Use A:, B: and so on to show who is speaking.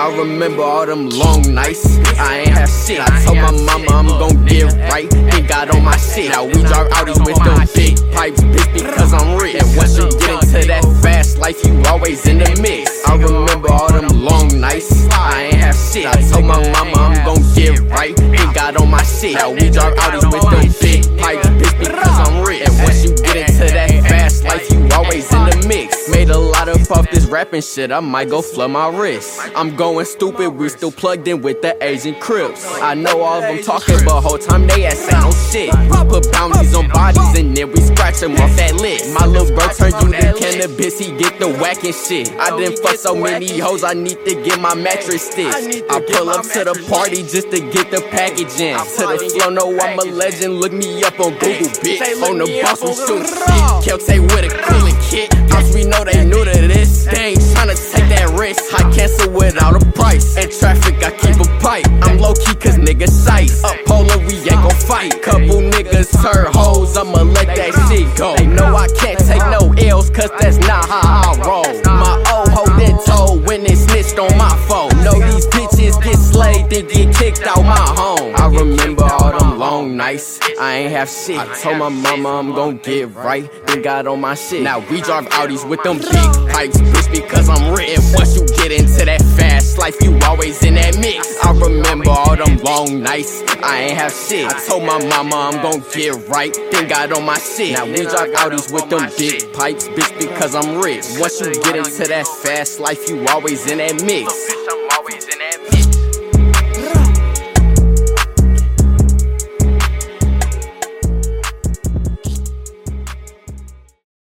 A: I remember all them long nights. I ain't have shit. I told my mama I'm gon' get right. Then got on my shit. Now we drive Audis with them big pipes, bitch, because I'm rich. And once you get into that fast life, you always in the mix. I remember all them long nights. I ain't have shit. I told my mama I'm gon' get right. Then got on my shit. Now we drive Audis with them big rapping shit, I might go flood my wrist. I'm going stupid, we still plugged in with the Asian Crips. I know all of them talking, but whole time they ass ain't no shit. We put bounties on bodies and then we scratch them off that list. My little bro turn you to cannabis, he get the whacking shit. I didn't fuck so many hoes, I need to get my mattress stitched. I pull up to the party just to get the package in. To the flow, know I'm a legend, look me up on Google, bitch. On the boss, we shoot shit. Kelce with a cooling kit. Cause we know they new to this. They ain't tryna take that risk. I cancel without a price. In traffic, I keep a pipe. I'm low key cause niggas sight. Up polar, we ain't gon' fight. Couple niggas turn hoes, I'ma let that shit go. They know I can't take no L's cause that's not how I roll. My old hoe then told when it snitched on my phone. Know these bitches get slayed, then get kicked out my home. I remember long nights. I ain't have shit. I told my mama I'm gon' get right. Then got on my shit. Now we drive Audis with them big pipes, bitch, because I'm rich. Once you get into that fast life, you always in that mix. I remember all them long nights. I ain't have shit. I told my mama I'm gon' get right. Then got on my shit. Now we drive Audis with them big pipes, bitch, because I'm rich. Once you get into that fast life, you always in that mix.